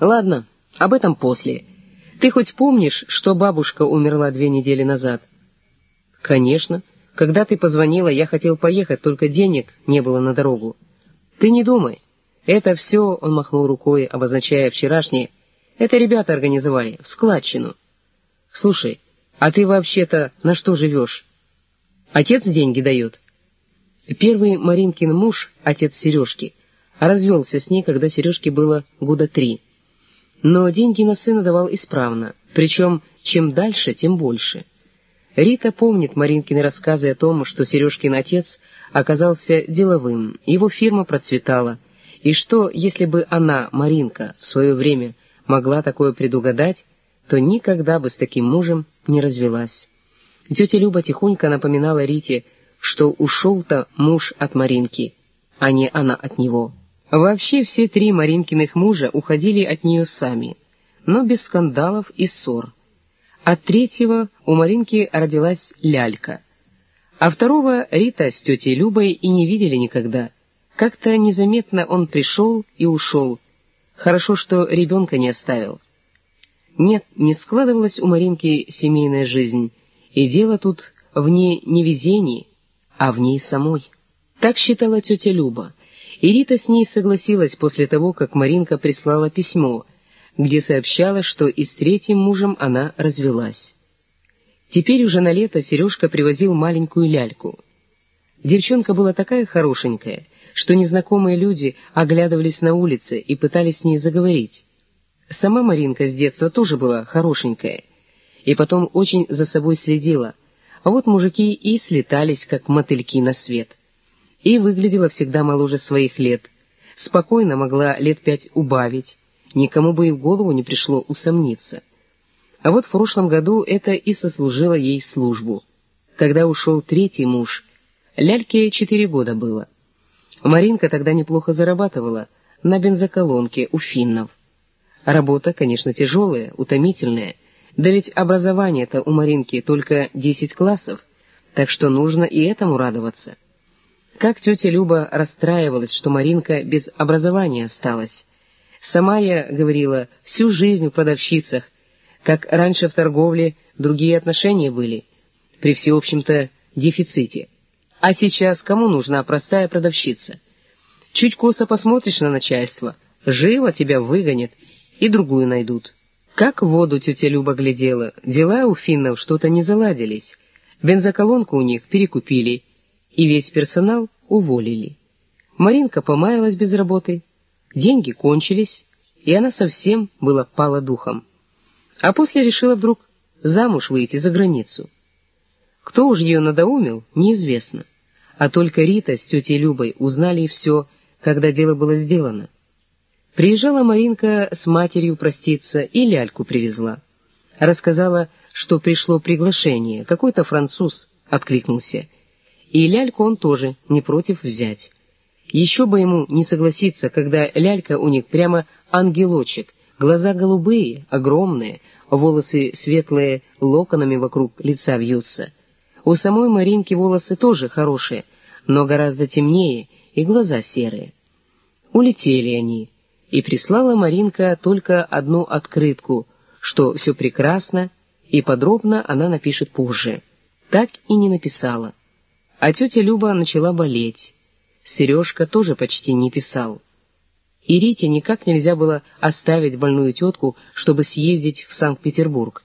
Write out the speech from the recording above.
Ладно, об этом после. Ты хоть помнишь, что бабушка умерла две недели назад? Конечно. Когда ты позвонила, я хотел поехать, только денег не было на дорогу. Ты не думай. Это все, он махнул рукой, обозначая вчерашнее, это ребята организовали, в складчину. Слушай, а ты вообще-то на что живешь? Отец деньги дает. Первый Маринкин муж, отец Сережки, развелся с ней, когда Сережке было года три. Но деньги на сына давал исправно, причем чем дальше, тем больше. Рита помнит Маринкины рассказы о том, что Сережкин отец оказался деловым, его фирма процветала, и что, если бы она, Маринка, в свое время могла такое предугадать, то никогда бы с таким мужем не развелась. Тетя Люба тихонько напоминала Рите, что ушел-то муж от Маринки, а не она от него. Вообще все три Маринкиных мужа уходили от нее сами, но без скандалов и ссор. От третьего у Маринки родилась лялька, а второго Рита с тетей Любой и не видели никогда. Как-то незаметно он пришел и ушел. Хорошо, что ребенка не оставил. Нет, не складывалась у Маринки семейная жизнь, и дело тут в ней не везении, а в ней самой. Так считала тетя Люба, и Рита с ней согласилась после того, как Маринка прислала письмо, где сообщала, что и с третьим мужем она развелась. Теперь уже на лето Сережка привозил маленькую ляльку. Девчонка была такая хорошенькая, что незнакомые люди оглядывались на улице и пытались с ней заговорить. Сама Маринка с детства тоже была хорошенькая, и потом очень за собой следила, а вот мужики и слетались, как мотыльки на свет. И выглядела всегда моложе своих лет, спокойно могла лет пять убавить, никому бы и в голову не пришло усомниться. А вот в прошлом году это и сослужило ей службу. Когда ушел третий муж, ляльке четыре года было. Маринка тогда неплохо зарабатывала на бензоколонке у финнов. Работа, конечно, тяжелая, утомительная, да ведь образование-то у Маринки только десять классов, так что нужно и этому радоваться. Как тетя Люба расстраивалась, что Маринка без образования осталась. Сама я, говорила, всю жизнь в продавщицах, как раньше в торговле другие отношения были, при всеобщем-то дефиците. А сейчас кому нужна простая продавщица? Чуть косо посмотришь на начальство, живо тебя выгонят, и другую найдут. Как в воду тетя Люба глядела, дела у финнов что-то не заладились, бензоколонку у них перекупили, и весь персонал уволили. Маринка помаялась без работы, деньги кончились, и она совсем была пала духом. А после решила вдруг замуж выйти за границу. Кто уж ее надоумил, неизвестно. А только Рита с тетей Любой узнали и все, когда дело было сделано. Приезжала Маринка с матерью проститься и ляльку привезла. Рассказала, что пришло приглашение, какой-то француз откликнулся. И ляльку он тоже не против взять. Еще бы ему не согласиться, когда лялька у них прямо ангелочек, глаза голубые, огромные, волосы светлые, локонами вокруг лица вьются. У самой Маринки волосы тоже хорошие, но гораздо темнее, и глаза серые. Улетели они и прислала Маринка только одну открытку, что все прекрасно, и подробно она напишет позже. Так и не написала. А тетя Люба начала болеть. Сережка тоже почти не писал. И Рите никак нельзя было оставить больную тетку, чтобы съездить в Санкт-Петербург.